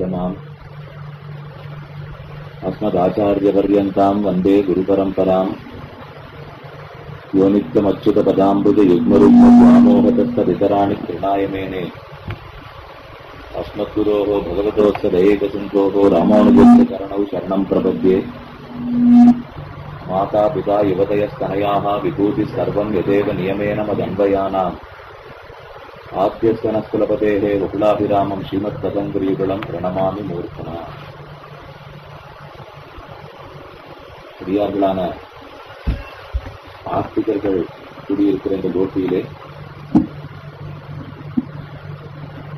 मध्यमाम् अस्मदाचार्यपर्यन्ताम् वन्दे गुरुपरम्पराम् यो नित्यमच्युतपदाम्बुजयुग्मरुग्मस्वामोहतस्तदितराणि कृणाय मेने अस्मद्गुरोः भगवतोत्सदैकसिन्धोः रामानुजस्य चरणौ शरणम् प्रपद्ये माता पिता युवतयस्तनयाः विभूतिः सर्वम् यदेव नियमेन मदन्वयानाम् आद्यस्य नस्कुलपतेः वकुलाभिरामम् श्रीमत्पतङ्गुरीकुलम् प्रणमामि மூர்த்தனா அடியார்களான ஆஸ்திகர்கள் குடியிருக்கிற இந்த கோட்டியிலே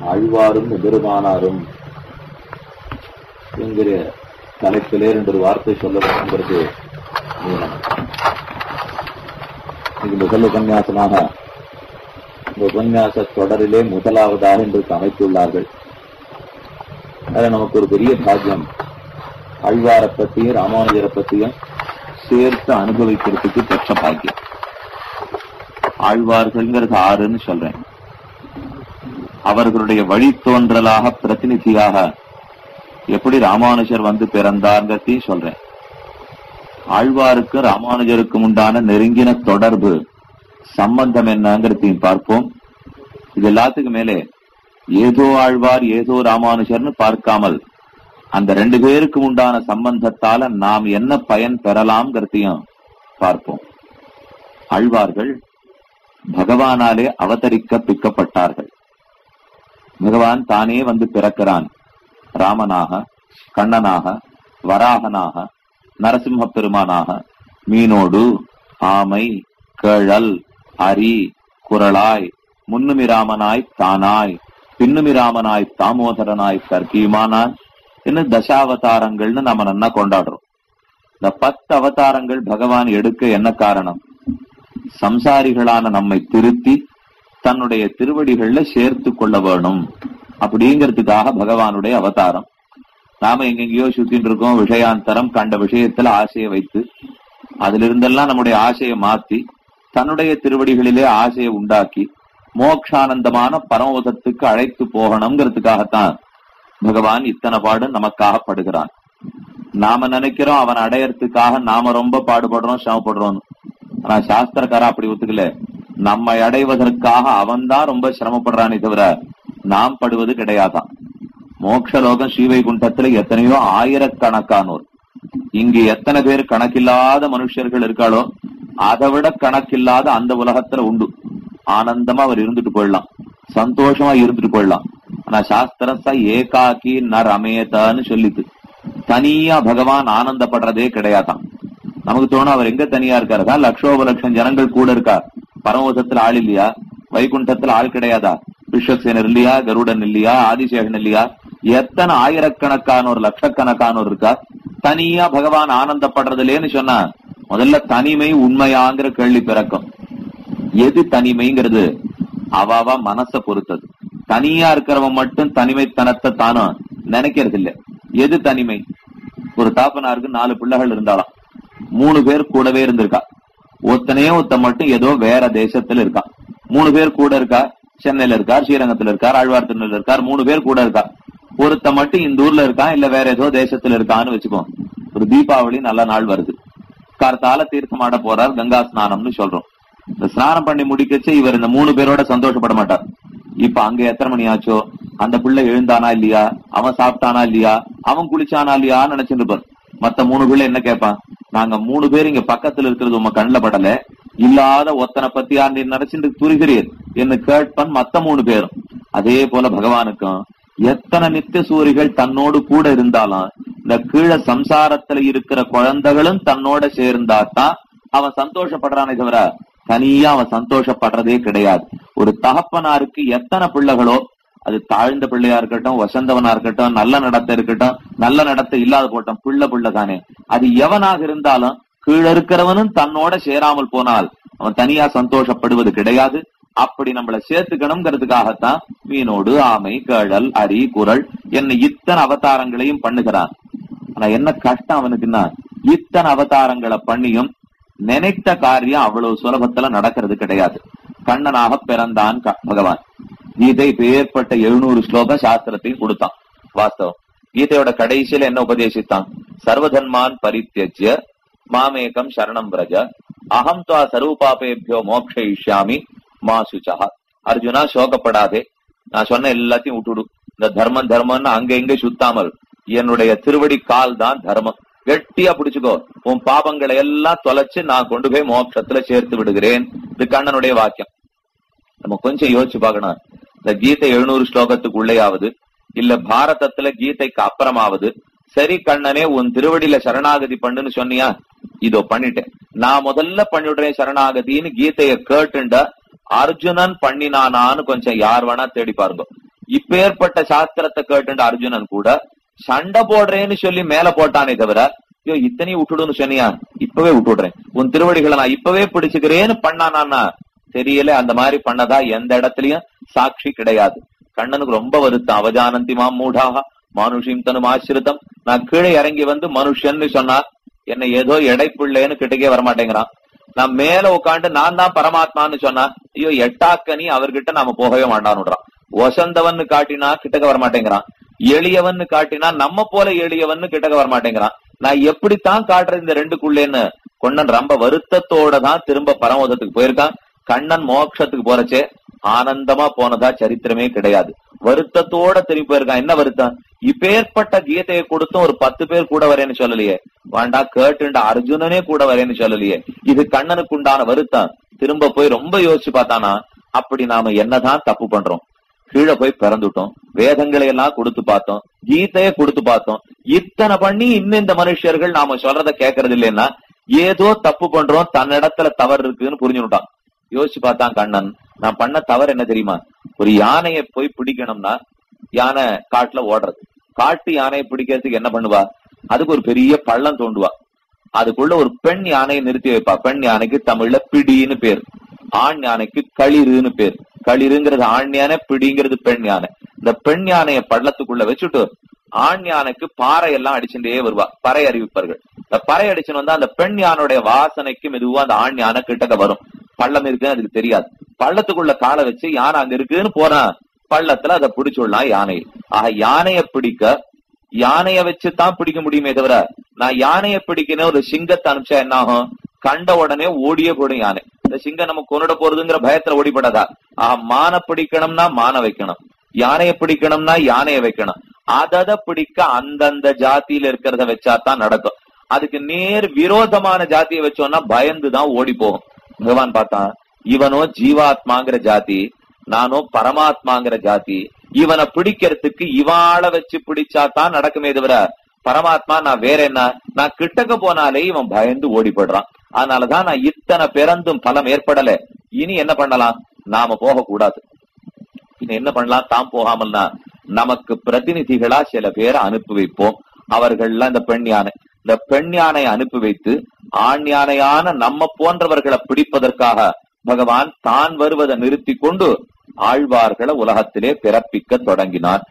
ஆழ்வாரும் எபெருமானாரும் என்கிற தலைப்பிலே ரெண்டு ஒரு வார்த்தை சொல்ல வேண்டுங்கிறது நியமனம் இது முதல் உபன்யாசமாக இந்த உபன்யாச தொடரிலே முதலாவதாக இன்றைக்கு அமைத்துள்ளார்கள். அதில் நமக்கு ஒரு பெரிய பாக்கியம். அழ்வாரை பற்றியும் ராமானுஜரை பற்றியும் சேர்த்து அனுபவிக்கிறதுக்கு பெற்ற பாக்கியம். ஆழ்வார்கள்ங்கிறது ஆறுன்னு சொல்றேன். அவர்களுடைய வழித்தோன்றலாக பிரதிநிதியாக எப்படி ராமானுஜர் வந்து பிறந்தார்ங்கிறதையும் சொல்றேன். ஆழ்வாருக்கு ராமானுஜருக்கும் உண்டான நெருங்கின தொடர்பு சம்பந்தம் என்னங்கிறதையும் பார்ப்போம். இது எல்லாத்துக்கும் மேலே ஏதோ ஆழ்வார் ஏதோ ராமானுஜர்னு பார்க்காமல் அந்த ரெண்டு பேருக்கு உண்டான சம்பந்தத்தால நாம் என்ன பயன் பெறலாம்ங்கிறதையும் பார்ப்போம். ஆழ்வார்கள் பகவானாலே அவதரிக்க பிக்கப்பட்டார்கள். பகவான் தானே வந்து பிறக்கிறான். ராமனாக கண்ணனாக வராகனாக நரசிம்ம பெருமானாக மீனோடு ஆமை கேழல் அரி குரலாய் முன்னுமிராமனாய் தானாய் பின்னுமிராமனாய் தாமோதரனாய் கர்க்கியுமானாய் என்ன தசாவதாரங்கள்னு நம்ம நல்லா கொண்டாடுறோம். இந்த பத்து அவதாரங்கள் பகவான் எடுக்க என்ன காரணம்? சம்சாரிகளான நம்மை திருத்தி தன்னுடைய திருவடிகள்ல சேர்த்து கொள்ள வேணும். அப்படிங்கிறதுக்காக பகவானுடைய அவதாரம். நாம எங்கெங்கயோ சுத்தின் இருக்கோம் விஷயாந்தரம் கண்ட விஷயத்துல ஆசையை வைத்து அதுல இருந்தெல்லாம் நம்முடைய ஆசையை மாத்தி தன்னுடைய திருவடிகளிலே ஆசையை உண்டாக்கி மோக்ஷானந்தமான பரமபதத்துக்கு அழைத்து போகணுங்கிறதுக்காகத்தான் பகவான் இத்தனை பாடு நமக்காக படுகிறான். நாம நினைக்கிறோம் அவன் அடையறதுக்காக நாம ரொம்ப பாடுபடுறோம் சிரமப்படுறோம் ஆனா சாஸ்திரக்காரா அப்படி ஒத்துக்கல. நம்மை அடைவதற்காக அவன் தான் ரொம்ப சிரமப்படுறானே தவிர நாம் படுவது கிடையாதான். மோட்சலோகம் ஸ்ரீவைகுண்டத்துல எத்தனையோ ஆயிரக்கணக்கானோர். இங்கு எத்தனை பேர் கணக்கில்லாத மனுஷர்கள் இருக்காளோ அதை விட கணக்கில்லாத அந்த உலகத்துல உண்டு. ஆனந்தமா அவர் இருந்துட்டு போயிடலாம். சந்தோஷமா இருந்துட்டு போயிடலாம். ஆனா சாஸ்திரம் ச ஏகாக்கி ந ரமேதான்னு சொல்லிட்டு தனியா பகவான் ஆனந்தப்படுறதே கிடையாதான் நமக்கு தோணும் அவர் எங்க தனியா இருக்காருதா லட்சோப லட்சம் ஜனங்கள் கூட இருக்கார். பரமோசத்துல ஆள் இல்லையா? வைகுண்டத்துல ஆள் கிடையாதா? விஸ்வசேனர் இல்லையா? கருடன் இல்லையா? ஆதிசேகன் இல்லையா? எத்தனை ஆயிரக்கணக்கானோர் லட்சக்கணக்கானோர் இருக்கா தனியா பகவான் ஆனந்தப்படுறதுலேன்னு சொன்னா முதல்ல தனிமை உண்மையாங்கிற கேள்வி பிறக்கும். எது தனிமைங்கிறது? அவாவா மனச பொறுத்தது. தனியா இருக்கிறவன் மட்டும் தனிமைத்தனத்தை தானும் நினைக்கிறது இல்ல எது தனிமை? ஒரு தாப்பனாருக்கு நாலு பிள்ளைகள் இருந்தாலும். மூணு பேர் கூடவே இருந்திருக்கா. ஒத்தனையே ஒத்த மட்டும் ஏதோ வேற தேசத்துல இருக்கா. மூணு பேர் கூட இருக்கா? சென்னையில இருக்கார் ஸ்ரீரங்கத்துல இருக்கார் ஆழ்வார்த்தனில் இருக்கார் மூணு பேர் கூட இருக்கா. ஒருத்த மட்டும் இந்த ஊர்ல இருக்கான் இல்ல வேற ஏதோ தேசத்துல இருக்கான்னு வச்சுக்கோ. ஒரு தீபாவளி நல்ல நாள் வருது. கார்த்தால தீர்த்தமாட போறார் கங்கா ஸ்நானம்னு சொல்றோம். இந்த ஸ்நானம் பண்ணி முடிக்கச்சு இவர் இந்த மூணு பேரோட சந்தோஷப்பட மாட்டார். இப்ப அங்க எத்தனை மணி ஆச்சோ? அந்த பிள்ளை எழுந்தானா இல்லையா? அவன் சாப்பிட்டானா இல்லையா? அவன் குளிச்சானா இல்லையான்னு நினைச்சிட்டு இருப்பார். மத்த மூணு பிள்ளை என்ன கேட்பான்? நாங்க மூணு பேர் இங்க பக்கத்துல இருக்கிறது உங்க கண்ணுல படல. இல்லாத ஒத்தனை பத்தியா நீ நினைச்சிட்டு துரிகிறீர்? என்று கேட்பன் மத்த மூணு பேரும். அதே போல பகவானுக்கும் எத்தனை நித்திய சூரிகள் தன்னோடு கூட இருந்தாலும் இந்த கீழே சம்சாரத்துல இருக்கிற குழந்தைகளும் தன்னோட சேர்ந்தாதான் அவன் சந்தோஷப்படுறானே தவிர தனியா அவன் சந்தோஷப்படுறதே கிடையாது. ஒரு தகப்பனாருக்கு எத்தனை பிள்ளைகளோ அது தாழ்ந்த பிள்ளையா இருக்கட்டும் வசந்தவனா இருக்கட்டும் நல்ல நடத்தை இருக்கட்டும் நல்ல நடத்தை இல்லாத போட்டோம் பிள்ளை பிள்ளை தானே அது எவனாக இருந்தாலும் கீழ இருக்கிறவனும் தன்னோட சேராமல் போனால் அவன் தனியா சந்தோஷப்படுவது கிடையாது. அப்படி நம்மள சேர்த்துக்கணுங்கிறதுக்காகத்தான் மீனோடு ஆமை கேழல் அரி குரல் என்ன இத்தனை அவதாரங்களையும் பண்ணுகிறான். ஆனா என்ன கஷ்டம் அவனுக்குன்னா இத்தனை அவதாரங்களை பண்ணியும் நினைத்த காரியம் அவ்வளவு சுலபத்துல நடக்கிறது கிடையாது. கண்ணனாக பிறந்தான் பகவான். கீதை இப்ப ஏற்பட்ட எழுநூறு ஸ்லோக சாஸ்திரத்தையும் கொடுத்தான் வாஸ்தவம். கீதையோட கடைசியில என்ன உபதேசித்தான்? சர்வதன்மான் பரித்தியஜ்ய மாமேகம் சரணம் பிரஜ அகம் துவா சர்வபாபேபியோ மோக்ஷயிஷ்யாமி மா சுச்சா அர்ஜுனா சோகப்படாதே. நான் சொன்ன எல்லாத்தையும் விட்டுடு இந்த தர்மம் தர்மம்னு அங்க இங்க சுத்தாமல் என்னுடைய திருவடி கால் தான் தர்மம். கெட்டியா பிடிச்சுக்கோ. உன் பாபங்களை எல்லாம் தொலைச்சு நான் கொண்டு போய் மோட்சத்துல சேர்த்து விடுகிறேன். இது கண்ணனுடைய வாக்கியம். நம்ம கொஞ்சம் யோசிச்சு பார்க்கணும். இந்த கீதை எழுநூறு ஸ்லோகத்துக்குள்ளேயாவது இல்ல பாரதத்துல கீதைக்கு அப்புறமாவது சரி கண்ணனே உன் திருவடியில சரணாகதி பண்ணுன்னு சொன்னியா? இதோ பண்ணிட்டேன். நான் முதல்ல பண்ணிவிடுறேன் சரணாகதின்னு கீதைய கேட்டுண்ட அர்ஜுனன் பண்ணினானான்னு கொஞ்சம் யார் வேணா தேடி பாருங்க. இப்பேற்பட்ட சாஸ்திரத்தை கேட்டுண்ட அர்ஜுனன் கூட. சண்டை போடுறேன்னு சொல்லி மேல போட்டானே தவிர ஐயோ இத்தனையும் விட்டுடுன்னு சொன்னியா? இப்பவே விட்டுடுறேன். உன் திருவடிகளை நான் இப்பவே பிடிச்சுக்கிறேன்னு பண்ணானா தெரியல அந்த மாதிரி பண்ணதா எந்த இடத்துலயும் சாட்சி கிடையாது. கண்ணனுக்கு ரொம்ப வருத்தம். அவஜானந்தி மாம் மூடாக மானுஷிம் தனும் ஆசிரிதம். நான் கீழே இறங்கி வந்து மனுஷன்னு சொன்னா என்ன ஏதோ எடைப்பிள்ளைன்னு கிட்டக்கே வரமாட்டேங்கிறான். நான் மேல உட்காந்து நான் தான் பரமாத்மான்னு சொன்னா ஐயோ எட்டாக்கனி அவர்கிட்ட நாம போகவே மாட்டான்னுடுறான். வசந்தவன் காட்டினா கிட்டக்க வரமாட்டேங்கிறான். எளியவன்னு காட்டினா நம்ம போல எளியவன்னு கிட்டக்க வரமாட்டேங்கிறான். நான் எப்படித்தான் காட்டுறது இந்த ரெண்டுக்குள்ளேன்னு? கொன்னன் ரொம்ப வருத்தத்தோட தான் திரும்ப பரமோதத்துக்கு போயிருக்கான். கண்ணன் மோட்சத்துக்கு போறச்சே ஆனந்தமா போனதா சரித்திரமே கிடையாது. வருத்தத்தோட திரும்பி போயிருக்கான். என்ன வருத்தம்? இப்பேற்பட்ட கீதையை கொடுத்தும் ஒரு பத்து பேர் கூட வரேன்னு சொல்லலையே. வேண்டா கேட்டுண்ட அர்ஜுனனே கூட வரேன்னு சொல்லலையே. இது கண்ணனுக்கு உண்டான வருத்தம். திரும்ப போய் ரொம்ப யோசிச்சு பார்த்தானா? அப்படி நாம என்னதான் தப்பு பண்றோம்? கீழே போய் பிறந்துட்டோம். வேதங்களை எல்லாம் கொடுத்து பார்த்தோம். கீதைய கொடுத்து பார்த்தோம். இத்தனை பண்ணி இன்னும் இந்த மனுஷர்கள் நாம சொல்றத கேட்கறது இல்லைன்னா ஏதோ தப்பு பண்றோம் தன்னிடத்துல தவறு இருக்குன்னு புரிஞ்சுட்டான் யோசிச்சு பார்த்தான் கண்ணன். நான் பண்ண தவறு என்ன தெரியுமா? ஒரு யானையை போய் பிடிக்கணும்னா யானை காட்டுல ஓடுறது. காட்டு யானையை பிடிக்கிறதுக்கு என்ன பண்ணுவா? அதுக்கு ஒரு பெரிய பள்ளம் தோண்டுவா. அதுக்குள்ள ஒரு பெண் யானையை நிறுத்தி வைப்பா. பெண் யானைக்கு தமிழ்ல பிடின்னு பேர். ஆண் யானைக்கு களிறுன்னு பேர். களிருங்கிறது ஆண் யானை பிடிங்கிறது பெண் யானை. இந்த பெண் யானைய பள்ளத்துக்குள்ள வச்சுட்டு ஆண் யானைக்கு பாறை எல்லாம் அடிச்சுட்டே வருவா பறை அறிவிப்பார்கள். இந்த பறை அடிச்சுன்னு வந்தா அந்த பெண் யானுடைய வாசனைக்கு மெதுவா அந்த ஆண் யானை கிட்டக்க வரும். பள்ளம் இருக்குன்னு அதுக்கு தெரியாது. பள்ளத்துக்குள்ள காலை வச்சு யானை அங்க இருக்குன்னு போறான் பள்ளத்துல அதை பிடிச்சுடலாம் யானை ஆக யானைய பிடிக்க யானைய வச்சு தான் பிடிக்க முடியுமே தவிர நான் யானைய பிடிக்கணும் ஒரு சிங்கத்தை அனுப்பிச்சா என்ன ஆகும்? கண்ட உடனே ஓடியே போடும் யானை. இந்த சிங்கம் நம்ம கொண்டுட போறதுங்கிற பயத்துல ஓடிப்படாதா? ஆஹ் மான பிடிக்கணும்னா மான வைக்கணும். யானையை பிடிக்கணும்னா யானையை வைக்கணும். அதத பிடிக்க அந்தந்த ஜாத்தியில இருக்கிறத வச்சாதான் நடக்கும். அதுக்கு நேர் விரோதமான ஜாத்தியை வச்சோம்னா பயந்துதான் ஓடி போகும் பகவான் பார்த்தா இவனோ ஜீவாத்மாங்கிற ஜாதி நானோ பரமாத்மாங்கிற ஜாதி இவனை பிடிக்கிறதுக்கு இவாள வச்சு பிடிச்சா தான் நடக்குமே தவிர பரமாத்மா நான் வேற என்ன? நான் கிட்டக்க போனாலே இவன் பயந்து ஓடிப்படுறான். அதனாலதான் நான் இத்தனை பிறந்தும் பலம் ஏற்படல. இனி என்ன பண்ணலாம்? நாம போகக்கூடாது. இனி என்ன பண்ணலாம்? தாம் போகாமல்னா நமக்கு பிரதிநிதிகளா சில பேரை அனுப்பி வைப்போம். அவர்கள்லாம் இந்த பெண் யானை. இந்த பெண் யானை அனுப்பி வைத்து ஆண் யானையான நம்ம போன்றவர்களை பிடிப்பதற்காக பகவான் தான் வருவதை நிறுத்தி கொண்டு ஆழ்வார்களை உலகத்திலே பிறப்பிக்க தொடங்கினார்.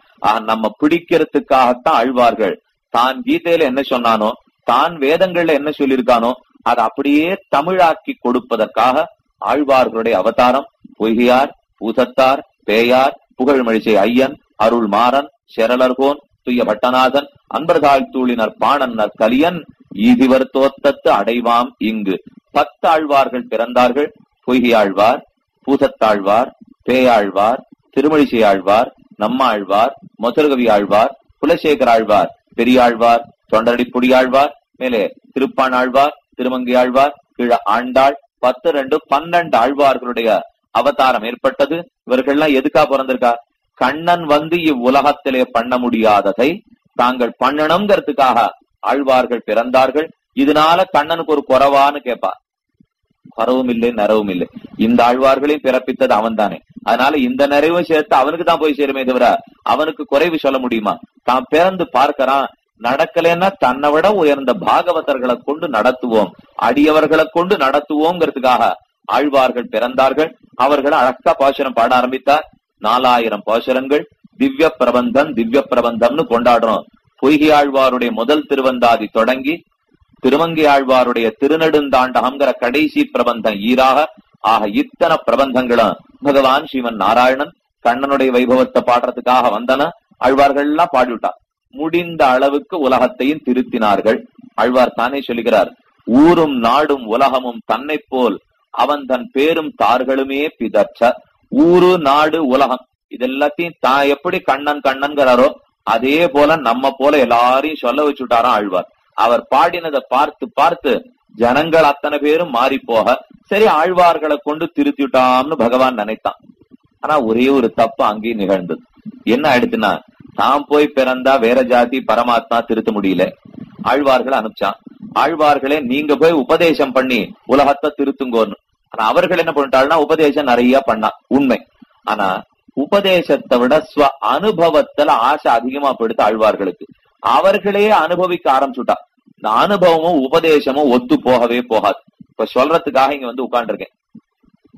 நம்ம பிடிக்கிறதுக்காகத்தான் ஆழ்வார்கள் தான் கீதையில என்ன சொன்னானோ தான் வேதங்கள்ல என்ன சொல்லியிருக்கானோ அதை அப்படியே தமிழாக்கி கொடுப்பதற்காக ஆழ்வார்களுடைய அவதாரம் பொய்கையார் பூசத்தார் பேயார் புகழ்மழிசை ஐயன் அருள் மாறன் செரலர்கோன் துய்ய பட்டநாதன் அன்பர்தாழ் தூளினர் பாணன்னர் கலியன் ஈதிவர் தோத்தத்து அடைவாம் இங்கு. பத்து ஆழ்வார்கள் பிறந்தார்கள். பொய்கையாழ்வார் பூசத்தாழ்வார் பேயாழ்வார் திருமழிசை ஆழ்வார் நம்மாழ்வார் மதுரகவி ஆழ்வார் குலசேகர் ஆழ்வார் பெரியாழ்வார் தொண்டரடிப்புடியாழ்வார் மேலே திருப்பான் ஆழ்வார் திருமங்கையாழ்வார் கீழ ஆண்டாள் பத்து ரெண்டு பன்னெண்டு ஆழ்வார்களுடைய அவதாரம் ஏற்பட்டது. இவர்கள்லாம் எதுக்கா பிறந்திருக்கா? கண்ணன் வந்து இவ்வுலகத்திலே பண்ண முடியாததை தாங்கள் பண்ணணுங்கிறதுக்காக ஆழ்வார்கள் பிறந்தார்கள். இதனால கண்ணனுக்கு ஒரு குறவான்னு கேட்பா குறவும் இல்லை நரவும் இல்லை. இந்த ஆழ்வார்களையும் பிறப்பித்தது அவன் தானே அதனால இந்த நிறைவும் சேர்த்து அவனுக்கு தான் போய் சேருமே தவிர அவனுக்கு குறைவு சொல்ல முடியுமா? தான் பிறந்து பார்க்கறான். நடக்கலைன்னா தன்னை விட உயர்ந்த பாகவதர்களை கொண்டு நடத்துவோம். அடியவர்களை கொண்டு நடத்துவோங்கிறதுக்காக ஆழ்வார்கள் பிறந்தார்கள். அவர்கள் அழகா பாசுரம் பாட ஆரம்பித்தார். நாலாயிரம் பாசுரங்கள் திவ்ய பிரபந்தம் திவ்ய பிரபந்தம்னு கொண்டாடுறோம். பொய்கை ஆழ்வாருடைய முதல் திருவந்தாதி தொடங்கி திருமங்கை ஆழ்வாருடைய திருநெடுந்தாண்டகம்ங்கிற கடைசி பிரபந்தம் ஈராக. ஆக இத்தனை பிரபந்தங்களும் பகவான் ஸ்ரீமன் நாராயணன் கண்ணனுடைய வைபவத்தை பாடுறதுக்காக வந்தன. ஆழ்வார்கள் எல்லாம் பாடிவிட்டான் முடிந்த அளவுக்கு உலகத்தையும் திருத்தினார்கள். ஆழ்வார் தானே சொல்லுகிறார் ஊரும் நாடும் உலகமும் தன்னை போல் அவன் தன் பேரும் தார்களுமே பிதற்ற. ஊரு நாடு உலகம் இதெல்லாத்தையும் தான் எப்படி கண்ணன் கண்ணன்கிறாரோ அதே போல நம்ம போல எல்லாரையும் சொல்ல வச்சுட்டாராம் ஆழ்வார். அவர் பாடினதை பார்த்து பார்த்து ஜனங்கள் அத்தனை பேரும் மாறி போக சரி ஆழ்வார்களை கொண்டு திருத்திட்டாம்னு பகவான் நினைத்தான். ஆனா ஒரே ஒரு தப்பு அங்கேயும் நிகழ்ந்தது. என்ன ஆயிடுச்சுன்னா தான் போய் பிறந்தா வேற ஜாதி பரமாத்மா திருத்த முடியல. ஆழ்வார்களை அனுப்பிச்சான். ஆழ்வார்களே நீங்க போய் உபதேசம் பண்ணி உலகத்தை திருத்துங்கோன்னு. ஆனா அவர்கள் என்ன பண்ணிட்டாள்னா உபதேசம் நிறைய பண்ணா உண்மை. ஆனா உபதேசத்தை விட ஸ்வ அனுபவத்துல ஆசை அதிகமா படுத்த ஆழ்வார்களுக்கு. அவர்களே அனுபவிக்க ஆரம்பிச்சுட்டா. இந்த அனுபவமும் உபதேசமும் ஒத்து போகவே போகாது. இப்ப சொல்றதுக்காக இங்க வந்து உட்காந்துருக்கேன்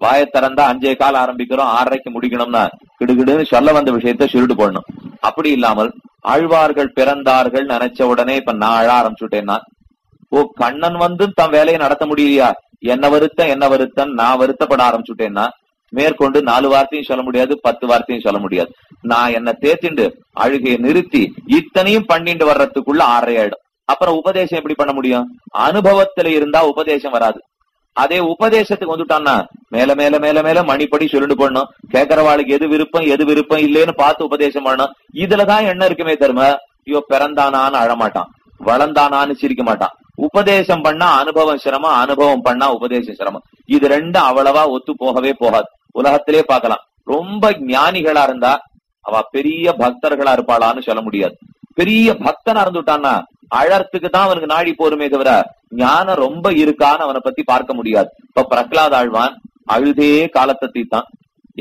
வாயை திறந்தா அஞ்சே கால் ஆரம்பிக்கிறோம் ஆறரைக்கு முடிக்கணும்னா கிடுகிடுன்னு சொல்ல வந்த விஷயத்த சுருட்டு போடணும். அப்படி இல்லாமல் ஆழ்வார்கள் பிறந்தார்கள் நினைச்ச உடனே இப்ப நான் அழ ஆரம்பிச்சுட்டேன்னா ஓ கண்ணன் வந்து தன் வேலையை நடத்த முடியலையா? என்ன வருத்தம் என்ன வருத்தம்? நான் வருத்தப்பட ஆரம்பிச்சுட்டேன்னா மேற்கொண்டு நாலு வார்த்தையும் சொல்ல முடியாது பத்து வார்த்தையும் சொல்ல முடியாது. நான் என்ன தேத்திண்டு அழுகையை நிறுத்தி இத்தனையும் பண்ணிட்டு வர்றதுக்குள்ள ஆறையாயிடும் ஆயிடும். அப்புறம் உபதேசம் எப்படி பண்ண முடியும்? அனுபவத்துல இருந்தா உபதேசம் வராது. அதே உபதேசத்துக்கு வந்துட்டான்னா மேல மேல மேல மேல மணிப்படி சொல்லிட்டு போடணும். கேட்கறவாளுக்கு எது விருப்பம் எது விருப்பம் இல்லைன்னு பார்த்து உபதேசம் பண்ணணும். இதுலதான் என்ன இருக்குமே தரும ஐயோ பிறந்தானான்னு அழமாட்டான். வளர்ந்தானான்னு சிரிக்க மாட்டான். உபதேசம் பண்ணா அனுபவம் சிரமம் அனுபவம் பண்ணா உபதேசம் சிரமம். இது ரெண்டும் அவ்வளவா ஒத்து போகவே போகாது. உலகத்திலே பார்க்கலாம். ரொம்ப ஞானிகளா இருந்தா அவ பெரிய பக்தர்களா இருப்பாளான்னு சொல்ல முடியாது. பெரிய பக்தனா இருந்துட்டான்னா அழறதுக்கு தான் அவனுக்கு நாடி போருமே தவிர ஞானம் ரொம்ப இருக்கான்னு அவனை பத்தி பார்க்க முடியாது. இப்ப பிரகலாத் ஆழ்வான் அழுதே காலத்தை தீத்தான்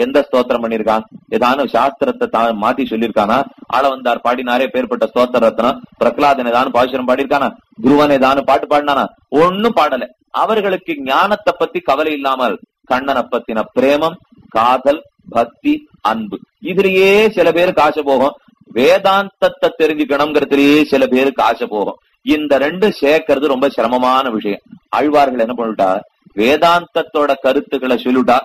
எந்த ஸ்தோத்திரம் பண்ணிருக்கான்? ஏதான சாஸ்திரத்தை தான் மாத்தி சொல்லியிருக்கானா? ஆள வந்தார் பாடினாரே பேர்பட்ட ஸ்தோத்திர ரத்னம் பிரகலாதன் ஏதானு பாசுரம் பாடியிருக்கானா? குருவன் ஏதானு பாட்டு பாடினானா? ஒன்னும் பாடல. அவர்களுக்கு ஞானத்தை பத்தி கவலை இல்லாமல் கண்ணனை பத்தின பிரேமம் காதல் பக்தி அன்பு. இதுலயே சில பேர் காசு போகும். வேதாந்தத்தை தெரிஞ்சுக்கணுங்கிறதுலயே சில பேருக்கு ஆசை போகும். இந்த ரெண்டு சேர்க்கறது ரொம்ப சிரமமான விஷயம். ஆழ்வார்கள் என்ன பண்ணிட்டா வேதாந்தத்தோட கருத்துக்களை சொல்லிட்டா.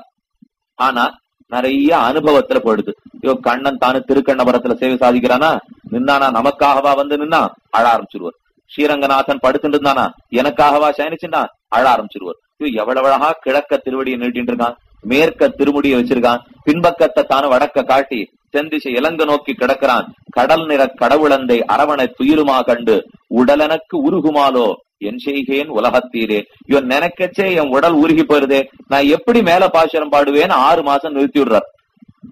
ஆனா நிறைய அனுபவத்துல போயிடுது. ஐயோ கண்ணன் தானு திருக்கண்ணபுரத்துல சேவை சாதிக்கிறானா? நின்னானா நமக்காகவா வந்து நின்னா? அழ ஆரம்பிச்சிருவார். ஸ்ரீரங்கநாதன் படுத்துட்டு இருந்தானா? எனக்காகவா சயனிச்சுன்னா அழ ஆரம்பிச்சிருவார். ஐயோ எவ்வளவு அழகா கிழக்க திருவடியை நீட்டின்னு இருக்கான். மேற்க திருமுடியை வச்சிருக்கான். பின்பக்கத்தை தானு வடக்க காட்டி தென்திசை இலங்க நோக்கி கிடக்கிறான். கடல் நிற கடவுளந்தை அரவணை துயிருமா கண்டு உடலனக்கு உருகுமாலோ என் செய்கேன் உலகத்தீரே. இவன் நினைக்கச்சே என் உடல் உருகி போயிருதே. நான் எப்படி மேல பாசுரம் பாடுவேன்னு ஆறு மாசம் நிறுத்தி விடுறார்.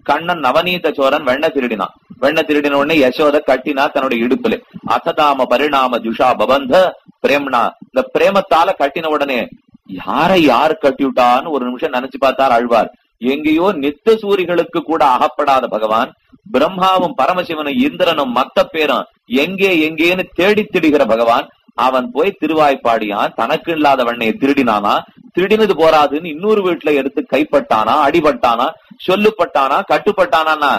கண்ணன் நவநீத சோரன் வெண்ண திருடினான். வெண்ண திருடின உடனே யசோத கட்டினா தன்னுடைய இடுப்புல. அசதாம பரிணாம துஷா பபந்த பிரேம்னா இந்த பிரேமத்தால கட்டின உடனே யாரை யார் கட்டி விட்டான்னு ஒரு நிமிஷம் நினைச்சு பார்த்தார் அழ்வார் எங்கேயோ நித்த சூரிகளுக்கு கூட அகப்படாத பகவான் பிரம்மாவும் பரமசிவனும் இந்திரனும் மத்த பேரும் எங்கே எங்கேன்னு தேடி திடுகிற பகவான் அவன் போய் திருவாய்ப்பாடியான் தனக்கு இல்லாத வண்ணையை திருடினானா திருடினது போராதுன்னு இன்னொரு வீட்டுல எடுத்து கைப்பட்டானா அடிபட்டானா சொல்லுப்பட்டானா கட்டுப்பட்டானா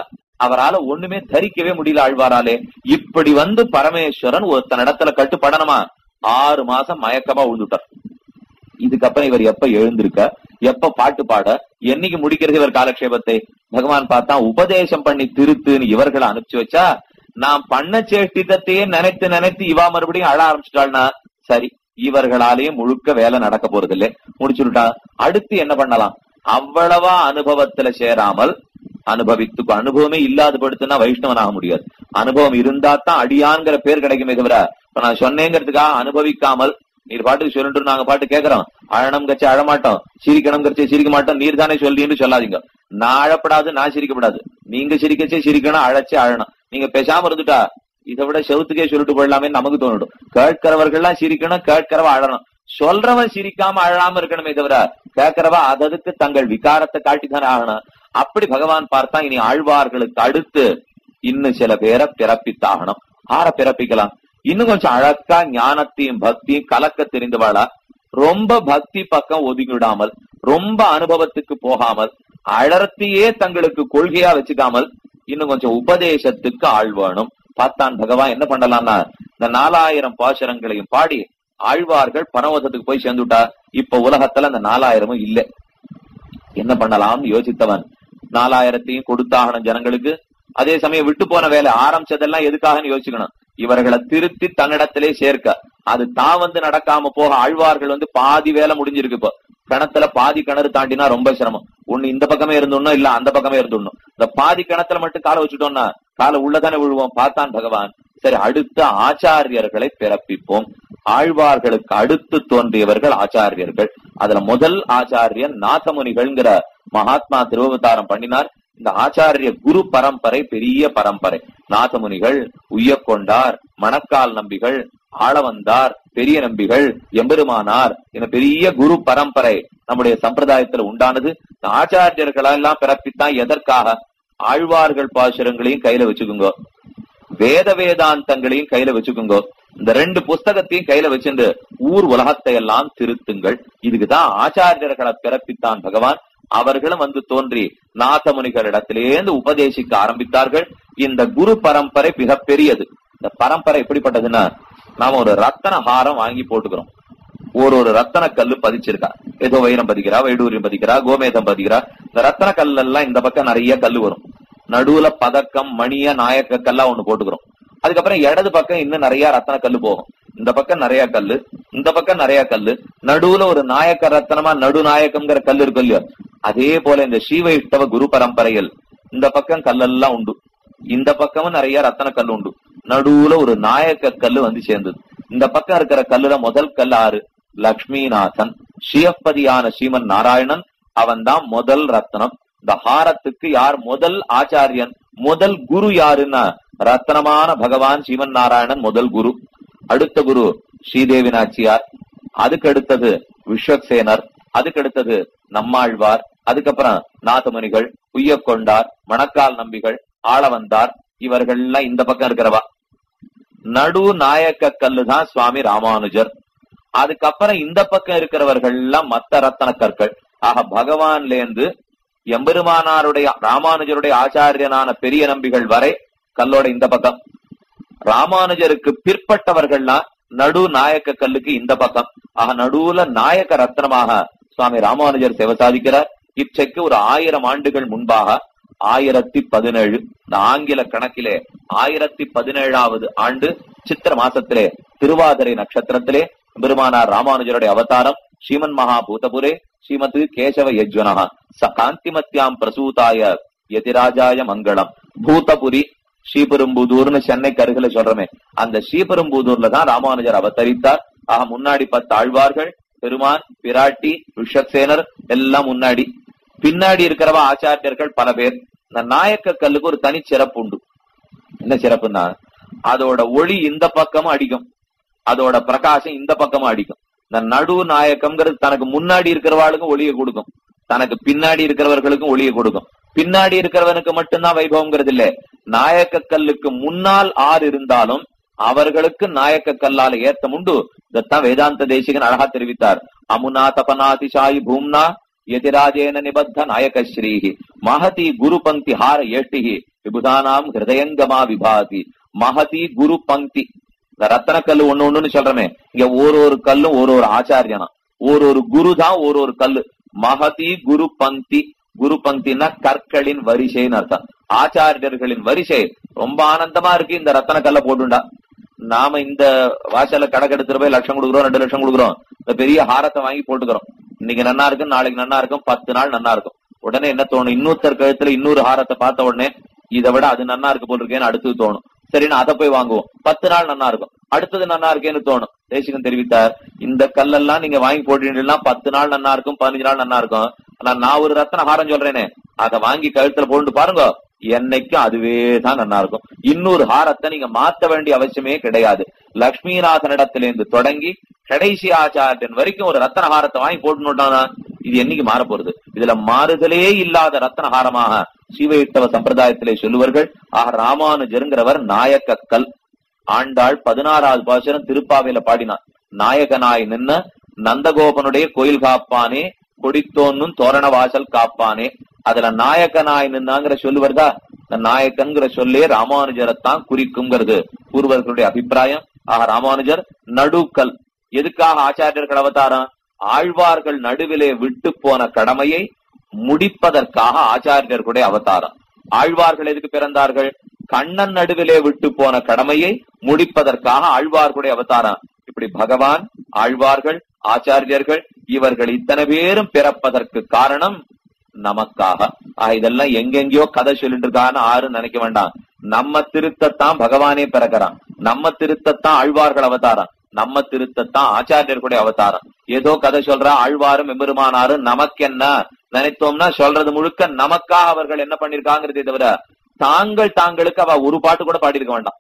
அவரால ஒண்ணுமே தரிக்கவே முடியல ஆழ்வாராலே. இப்படி வந்து பரமேஸ்வரன் ஒருத்தன் இடத்துல கட்டுப்படணுமா? ஆறு மாசம் மயக்கமா விழுந்துட்டார் இதுக்கப்புறம் இவர் எப்ப எழுந்திருக்க? எப்ப பாட்டு பாட என்னைக்கு முடிக்கிறது இவர் காலக்ஷேபத்தை? பகவான் பார்த்தா உபதேசம் பண்ணி திருத்துன்னு இவர்களை அனுப்பிச்சு வச்சா நான் பண்ண சேஷ்டிதத்தையே நினைத்து நினைத்து இவா மறுபடியும் அழ ஆரம்பிச்சிட்டாள்னா சரி இவர்களாலேயே முழுக்க வேலை நடக்க போறது இல்லை முடிச்சுட்டா அடுத்து என்ன பண்ணலாம்? அவ்வளவா அனுபவத்துல சேராமல் அனுபவித்து அனுபவமே இல்லாத படுத்துனா வைஷ்ணவன் ஆக முடியாது. அனுபவம் இருந்தா தான் அடியான்கிற பேர் கிடைக்குமே தவிர இப்ப நான் சொன்னேங்கிறதுக்காக அனுபவிக்காமல் நீர் பாட்டுக்கு சொல்லிட்டு நாங்க பாட்டு கேக்குறோம். அழனம் கட்சி அழமாட்டோம். சிரிக்கணும் கட்சி சிரிக்க மாட்டோம். நீர் தானே சொல்லின்னு சொல்லாதீங்க. நான் அழப்படாது நான் சிரிக்கப்படாது. நீங்க சிரிக்கச்சே சிரிக்கணும் அழைச்சு அழணும். நீங்க பேசாம இருந்துட்டா இதை விட செவுத்துக்கே சொல்லிட்டு போடலாமே நமக்கு தோணிடும். கேட்கிறவர்கள்லாம் சிரிக்கணும் கேட்கிறவ அழணும். சொல்றவன் சிரிக்காம அழாம இருக்கணுமே தவிர கேட்கிறவ அததுக்கு தங்கள் விகாரத்தை காட்டித்தானே ஆகணும். அப்படி பகவான் பார்த்தா இனி ஆழ்வார்களுக்கு அடுத்து இன்னும் சில பேரை பிறப்பித்தாகணும். ஆற பிறப்பிக்கலாம். இன்னும் கொஞ்சம் அழகா ஞானத்தையும் பக்தியும் கலக்க தெரிந்தவாளா? ரொம்ப பக்தி பக்கம் ஒதுங்கிவிடாமல் ரொம்ப அனுபவத்துக்கு போகாமல் அழறத்தையே தங்களுக்கு கொள்கையா வச்சுக்காமல் இன்னும் கொஞ்சம் உபதேசத்துக்கு ஆள் வேணும் பார்த்தான் பகவான் என்ன பண்ணலாம்னா இந்த நாலாயிரம் பாசுரங்களையும் பாடி ஆழ்வார்கள் பரமதத்துக்கு போய் சேர்ந்துட்டா இப்ப உலகத்துல அந்த நாலாயிரமும் இல்ல. என்ன பண்ணலாம்னு யோசித்தவன். நாலாயிரத்தையும் கொடுத்தாகணும் ஜனங்களுக்கு. அதே சமயம் விட்டு போன வேலை ஆரம்பிச்சதெல்லாம் எதுக்காகன்னு யோசிக்கணும் இவர்களை திருத்தி தன்னிடத்திலே சேர்க்க. அது தான் வந்து நடக்காம போக ஆழ்வார்கள் வந்து பாதி வேலை முடிஞ்சிருக்கு இப்போ. கிணத்துல பாதி கிணறு தாண்டினா ரொம்ப சிரமம். ஒண்ணு இந்த பக்கமே இருந்துடணும் இல்ல அந்த பக்கமே இருந்துடணும். இந்த பாதி கிணத்துல மட்டும் காலை வச்சுட்டோம்னா காலை உள்ளதானே விழுவோம் பார்த்தான் பகவான். சரி அடுத்த ஆச்சாரியர்களை பிறப்பிப்போம். ஆழ்வார்களுக்கு அடுத்து தோன்றியவர்கள் ஆச்சாரியர்கள். அதுல முதல் ஆச்சாரியன் நாசமுனிகள்ங்கிற மகாத்மா திருவவதாரம் பண்ணினார். இந்த ஆச்சாரிய குரு பரம்பரை பெரிய பரம்பரை. நாதமுனிகள் உய்யக்கொண்டார் மணக்கால் நம்பிகள் ஆளவந்தார் பெரிய நம்பிகள் எம்பெருமானார் என பெரிய குரு பரம்பரை நம்முடைய சம்பிரதாயத்துல உண்டானது. இந்த ஆச்சாரியர்களெல்லாம் பிறப்பித்தான் எதற்காக? ஆழ்வார்கள் பாசுரங்களையும் கையில வச்சுக்குங்க. வேத வேதாந்தங்களையும் கையில வச்சுக்குங்க. இந்த ரெண்டு புஸ்தகத்தையும் கையில வச்சுட்டு ஊர் உலகத்தை எல்லாம் திருத்துங்கள். இதுக்குதான் ஆச்சாரியர்களை பிறப்பித்தான் பகவான். அவர்களும் வந்து தோன்றி நாதமுனிகளிடத்திலேந்து உபதேசிக்க ஆரம்பித்தார்கள். இந்த குரு பரம்பரை மிக பெரியது இந்த பரம்பரை எப்படிப்பட்டதுன்னா நாம ஒரு ரத்தன ஹாரம் வாங்கி போட்டுக்கிறோம். ஒரு ஒரு ரத்தன கல்லு பதிச்சிருக்கா? ஏதோ வைரம் பதிக்கிறா வைடூரியம் பதிக்கிறா கோமேதம் பதிக்கிறா. இந்த ரத்தன கல்லு எல்லாம் இந்த பக்கம் நிறைய கல் வரும். நடுவுல பதக்கம் மணிய நாயக்க கல்லா ஒண்ணு போட்டுக்கிறோம். அதுக்கப்புறம் இடது பக்கம் இன்னும் நிறைய ரத்தன கல் போகும். இந்த பக்கம் நிறைய கல்லு இந்த பக்கம் நிறைய கல்லு. நடுவுல ஒரு நாயக்க ரத்தனமா நடுநாயக்கம்ங்கிற கல்லு இருக்கும் இல்லையோ? அதே போல இந்த ஸ்ரீவைஷ்ணவ குரு பரம்பரையில் இந்த பக்கம் கல்லெல்லாம் உண்டு. இந்த பக்கமும் நிறைய ரத்தன கல்லு உண்டு. நடுவுல ஒரு நாயக்க கல்லு வந்து சேர்ந்தது. இந்த பக்கம் இருக்கிற கல்லுல முதல் கல் ஆறு லக்ஷ்மிநாதன். ஸ்ரீயப்பதியான ஸ்ரீமன் நாராயணன் அவன் தான் முதல் ரத்னம் இந்த ஹாரத்துக்கு யார் முதல் ஆச்சாரியன்? முதல் குரு யாருன்னா? ரத்னமான பகவான் ஸ்ரீமன் நாராயணன் முதல் குரு. அடுத்த குரு ஸ்ரீதேவி நாச்சியார் அதுக்கு அடுத்தது விஸ்வக்சேனர் அதுக்கு அடுத்தது நம்மாழ்வார் அதுக்கப்புறம் நாதமுனிகள் உய்யக்கொண்டார் மணக்கால் நம்பிகள் ஆளவந்தார் இவர்கள் எல்லாம் இந்த பக்கம் இருக்கிறவா? நடு நாயக்க கல்லு தான் சுவாமி ராமானுஜர். அதுக்கப்புறம் இந்த பக்கம் இருக்கிறவர்கள் எல்லாம் மத்த ரத்தன கற்கள் ஆக பகவான்ல இருந்து எம்பெருமானாருடைய ராமானுஜருடைய ஆச்சாரியனான பெரிய நம்பிகள் வரை கல்லோட இந்த பக்கம். ராமானுஜருக்கு பிற்பட்டவர்கள்லாம் நடு நாயக்க கல்லுக்கு இந்த பக்கம். ஆக நடுவுல நாயக்க ரத்னமாக சுவாமி ராமானுஜர் சேவை சாதிக்கிறார். இச்சைக்கு ஒரு ஆயிரம் ஆண்டுகள் முன்பாக ஆயிரத்தி பதினேழு இந்த ஆங்கில கணக்கிலே ஆயிரத்தி பதினேழாவது ஆண்டு சித்திர மாசத்திலே திருவாதிரை நட்சத்திரத்திலே பெருமானார் ராமானுஜருடைய அவதாரம் ஸ்ரீமன் மகாபூதபுரே ஸ்ரீமது கேசவ யஜ்வனஹ. ச காந்திமத்யாம் பிரசூதாய யதிராஜாய மங்களம். பூதபுரி ஸ்ரீபெரும்புதூர்னு சென்னைக்கு அருகில சொல்றமே. அந்த ஸ்ரீபெரும்புதூர்ல தான் ராமானுஜர் அவதரித்தார். ஆக முன்னாடி பத்து ஆழ்வார்கள் பெருமான் பிராட்டி ரிஷப்சேனர் எல்லாம் முன்னாடி. பின்னாடி இருக்கிறவ ஆச்சாரியர்கள் பல பேர். இந்த நாயக்க கல்லுக்கு ஒரு தனி சிறப்பு உண்டு. என்ன சிறப்புன்னா அதோட ஒளி இந்த பக்கமும் அடிக்கும். அதோட பிரகாசம் இந்த பக்கமும் அடிக்கும். இந்த நடு நாயக்கம்ங்கிறது தனக்கு முன்னாடி இருக்கிறவாளுக்கும் ஒளியை கொடுக்கும். தனக்கு பின்னாடி இருக்கிறவர்களுக்கும் ஒளியை கொடுக்கும். பின்னாடி இருக்கிறவனுக்கு மட்டும்தான் வைபவங்கிறது இல்ல. நாயக்க கல்லுக்கு முன்னால் ஆறு இருந்தாலும் அவர்களுக்கு நாயக்க கல்லால ஏத்தம் உண்டு இதத்தான் வேதாந்த தேசிகன் அழகா தெரிவித்தார். அமுனா தபனாதிசாயி பூம்னா எதிராஜேன நிபத்த நாயக ஸ்ரீஹி. மகதி குரு பங்கி ஹார ஏட்டிஹி. விபுதானாம் ஹிருதயங்கமா விபாதி. மகதி குரு பங்கி இந்த ரத்தன கல்லு ஒண்ணு ஒண்ணுன்னு சொல்றமே. இங்க ஒரு ஒரு கல்லும் ஒரு ஒரு ஆச்சாரியனா. ஒரு ஒரு குரு தான் ஒரு ஒரு கல்லு. மகதி குரு பங்கி குரு பங்கினா கற்களின் வரிசைன்னு அர்த்தம். ஆச்சாரியர்களின் வரிசை. ரொம்ப ஆனந்தமா இருக்கு இந்த ரத்தன கல்ல போட்டுண்டா. நாம இந்த வாசல கடை எடுத்துட்டு போய் லட்சம் கொடுக்குறோம் ரெண்டு லட்சம் கொடுக்குறோம். இந்த பெரிய ஹாரத்தை வாங்கி போட்டுக்கிறோம். இன்னைக்கு நன்னா இருக்கும் நாளைக்கு நன்னா இருக்கும் பத்து நாள் நன்னா இருக்கும். உடனே என்ன தோணும்? இன்னொருத்தர் கழுத்துல இன்னொரு ஹாரத்தை பார்த்த உடனே இதை விட அது நன்னா இருக்கு போல் இருக்கேன்னு அடுத்தது தோணும். சரின்னு அதை போய் வாங்குவோம். பத்து நாள் நன்னா இருக்கும். அடுத்தது நன்னா இருக்கேன்னு தோணும். தேசிகன் தெரிவித்தார் இந்த கல்லெல்லாம் நீங்க வாங்கி போட்டீங்கன்னா பத்து நாள் நன்னா இருக்கும் பதினஞ்சு நாள் நன்னா இருக்கும். ஆனா நான் ஒரு ரத்தன ஹாரம் சொல்றேனே. அதை வாங்கி கழுத்துல போட்டு பாருங்க. என்னைக்கும் அதுவே தான் நன்னா இருக்கும். இன்னொரு ஹாரத்தை நீங்க மாத்த வேண்டிய அவசியமே கிடையாது. லக்ஷ்மிநாதனிடத்திலிருந்து தொடங்கி கடைசி ஆச்சாரியன் வரைக்கும் ஒரு ரத்தன ஹாரத்தை வாங்கி போட்டுனுட்டானா இது என்னைக்கு மாற போறது இதுல மாறுதலே இல்லாத ரத்தன ஹாரமாக சிவயுத்தவ சம்பிரதாயத்திலே சொல்லுவார்கள் ஆக ராமானுஜருங்கிறவர் நாயக்க கல். ஆண்டாள் பதினாறாவது பாசனம் திருப்பாவையில பாடினார் நாயகனாய் நின்ன நந்தகோபனுடைய கோயில் காப்பானே கொடித்தோன்னும் தோரண வாசல் காப்பானே. அதுல நாயக்கனாய் நின்னாங்கிற சொல்லு வருதா? இந்த நாயக்கன்கிற சொல்லே ராமானுஜரைத்தான் குறிக்குங்கிறது பூர்வர்களுடைய அபிப்பிராயம். ஆக ராமானுஜர் நடுக்கல். எதுக்காக ஆச்சாரியர்கள் அவதாரம்? ஆழ்வார்கள் நடுவிலே விட்டு போன கடமையை முடிப்பதற்காக ஆச்சாரியர்களுடைய அவதாரம். ஆழ்வார்கள் எதுக்கு பிறந்தார்கள்? கண்ணன் நடுவிலே விட்டு போன கடமையை முடிப்பதற்காக ஆழ்வார்களுடைய அவதாரம். இப்படி பகவான் ஆழ்வார்கள் ஆச்சாரியர்கள் இவர்கள் இத்தனை பேரும் பிறப்பதற்கு காரணம் நமக்காக. இதெல்லாம் எங்கெங்கயோ கதை சொல்லிட்டு இருக்கான்னு ஆறு நினைக்க வேண்டாம். நம்ம திருத்தத்தான் பகவானே பிறக்கிறான். நம்ம திருத்தத்தான் ஆழ்வார்கள் அவதாரம். நம்ம திருத்தத்தான் ஆச்சாரியர்களுடைய அவதாரம். ஏதோ கதை சொல்ற ஆழ்வாரும் எம்பெருமானாரும் நமக்கு என்ன நினைத்தோம்னா சொல்றது முழுக்க நமக்காக அவர்கள் என்ன பண்ணிருக்காங்கிறதே தவிர தாங்கள் தாங்களுக்கு அவ ஒரு பாட்டு கூட பாடியிருக்க வேண்டாம்.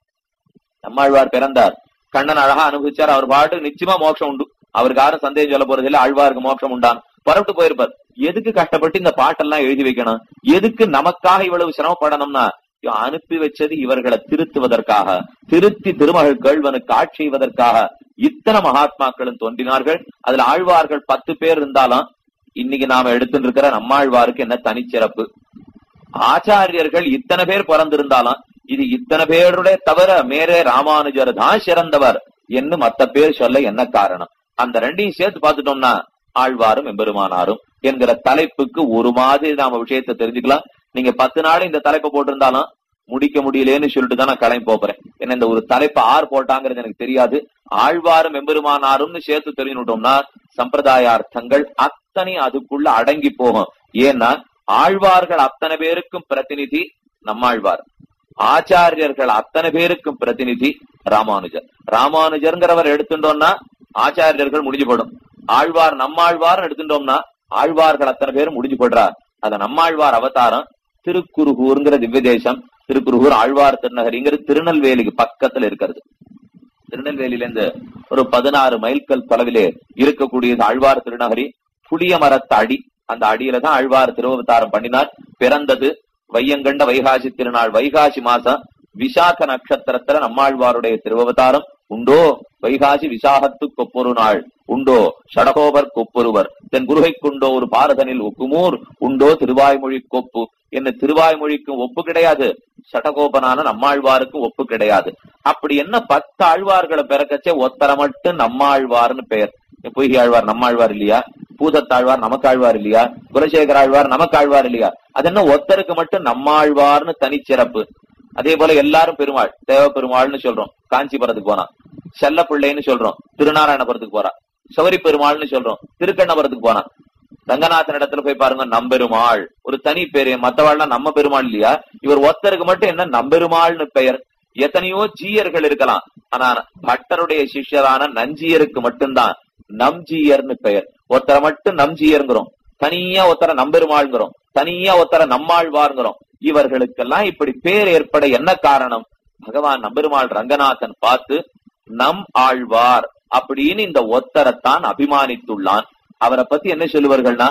நம்மாழ்வார் பிறந்தார். கண்ணன் அழகா அனுபவிச்சார். அவர் பாட்டு நிச்சயமா மோட்சம் உண்டு. அவருக்கு யாரும் சந்தேகம் சொல்ல போறது இல்ல ஆழ்வாருக்கு மோட்சம் உண்டான். புறப்பட்டு போயிருப்பார். எதுக்கு கஷ்டப்பட்டு இந்த பாட்டெல்லாம் எழுதி வைக்கணும்? எதுக்கு நமக்காக இவ்வளவு சிரமப்படணும்னா அனுப்பி வச்சது இவர்களை திருத்துவதற்காக திருத்தி திருமகள் கேள்வனுக்கு ஆட்சி செய்வதற்காக இத்தனை மகாத்மாக்களும் தோன்றினார்கள். அதுல ஆழ்வார்கள் பத்து பேர் இருந்தாலும் இன்னைக்கு நாம எடுத்துட்டு இருக்கிற நம்மாழ்வாருக்கு என்ன தனிச்சிறப்பு? ஆச்சாரியர்கள் இத்தனை பேர் பிறந்திருந்தாலும் இது இத்தனை பேருடைய தவிர மேரே ராமானுஜர் தான் சிறந்தவர் என்று மத்த பேர் சொல்ல என்ன காரணம்? அந்த ரெண்டையும் சேர்த்து பார்த்துட்டோம்னா ஆழ்வாரும் எம்பெருமானாரும் என்கிற தலைப்புக்கு ஒரு மாதிரி நாம விஷயத்தை தெரிஞ்சுக்கலாம். நீங்க பத்து நாள் இந்த தலைப்பை போட்டிருந்தாலும் முடிக்க முடியலேன்னு சொல்லிட்டு தான் நான் கிளம்பி போறேன் ஏன்னா இந்த ஒரு தலைப்பு ஆர் போட்டாங்கிறது எனக்கு தெரியாது. ஆழ்வாரும் எம்பெருமானாரும்னு சேர்த்து தெரிஞ்சுட்டோம்னா சம்பிரதாயார்த்தங்கள் அத்தனை அதுக்குள்ள அடங்கி போகும். ஏன்னா ஆழ்வார்கள் அத்தனை பேருக்கும் பிரதிநிதி நம்மாழ்வார். ஆச்சாரியர்கள் அத்தனை பேருக்கும் பிரதிநிதி ராமானுஜர். ராமானுஜர்ங்கிறவர் எடுத்துட்டோம்னா ஆச்சாரியர்கள் முடிஞ்சு போடும் ஆழ்வார் நம்மாழ்வார் எடுத்துட்டோம்னா ஆழ்வார்கள் அத்தனை பேரும் முடிஞ்சு போடுறார் அத நம்மாழ்வார் அவதாரம் திருக்குறுகூர்ங்கிற திவ்ய தேசம் திருக்குறுகூர் ஆழ்வார் திருநகரிங்கிறது திருநெல்வேலிக்கு பக்கத்துல இருக்கிறது. திருநெல்வேலியில இருந்து ஒரு பதினாறு மைல்கள் தொலைவிலே இருக்கக்கூடியது ஆழ்வார் திருநகரி. புளிய மரத்த அடி அந்த அடியில தான் ஆழ்வார் திருவவதாரம் பண்ணினார். பிறந்தது வையங்கண்ட வைகாசி திருநாள் வைகாசி மாசம் விசாக நட்சத்திரத்துல நம்மாழ்வாருடைய திருவவதாரம். உண்டோ? வைகாசி விசாகத்து கொப்பொரு நாள். உண்டோ? சடகோபர் கொப்பொருவர். தென் குருகை கொண்டோ ஒரு பாரதனில் ஒக்குமூர். உண்டோ? திருவாய்மொழி கொப்பு. என்ன திருவாய்மொழிக்கும் ஒப்பு கிடையாது. சடகோபனான நம்மாழ்வாருக்கும் ஒப்பு கிடையாது. அப்படி என்ன பத்து ஆழ்வார்களை பிறக்கச்சே ஒத்தர மட்டும் நம்மாழ்வார்னு பெயர். பொய்கி ஆழ்வார் நம்மாழ்வார் இல்லையா? பூதத்தாழ்வார் நமக்காழ்வார் இல்லையா? குலசேகர ஆழ்வார் நமக்காழ்வார் இல்லையா? அது என்ன ஒத்தருக்கு மட்டும் நம்மாழ்வார்னு தனிச்சிறப்பு. அதே போல எல்லாரும் பெருமாள் தேவ பெருமாள்னு சொல்றோம். காஞ்சிபுரத்துக்கு போனா. செல்ல பிள்ளைன்னு சொல்றோம். திருநாராயணபுரத்துக்கு போறா. சௌரி பெருமாள்னு சொல்றோம். திருக்கண்ணபுரத்துக்கு போனா. ரங்கநாதன் இடத்துல போய் பாருங்க நம்பெருமாள். ஒரு தனி பேரு. மத்தவாள்னா நம்ம பெருமாள் இல்லையா? இவர் ஒத்தருக்கு மட்டும் என்ன? நம்பெருமாள்னு பெயர். எத்தனையோ ஜீயர்கள் இருக்கலாம். ஆனா பட்டருடைய சிஷ்யரான நஞ்சியருக்கு மட்டும்தான் நம்ஜீயர்னு பெயர். ஒருத்தரை மட்டும் நம்ஜீயருங்கிறோம். தனியா ஒருத்தர நம்பெருமாள்ங்கிறோம். தனியா ஒருத்தர நம்மாழ்வாருங்கிறோம். இவர்களுக்கெல்லாம் இப்படி பேர் ஏற்பட என்ன காரணம்? பகவான் நம்பெருமாள் ரங்கநாதன் பார்த்து நம் ஆழ்வார் அப்படின்னு இந்த ஒத்தரத்தான் அபிமானித்துள்ளான். அவரை பத்தி என்ன சொல்லுவார்கள்னா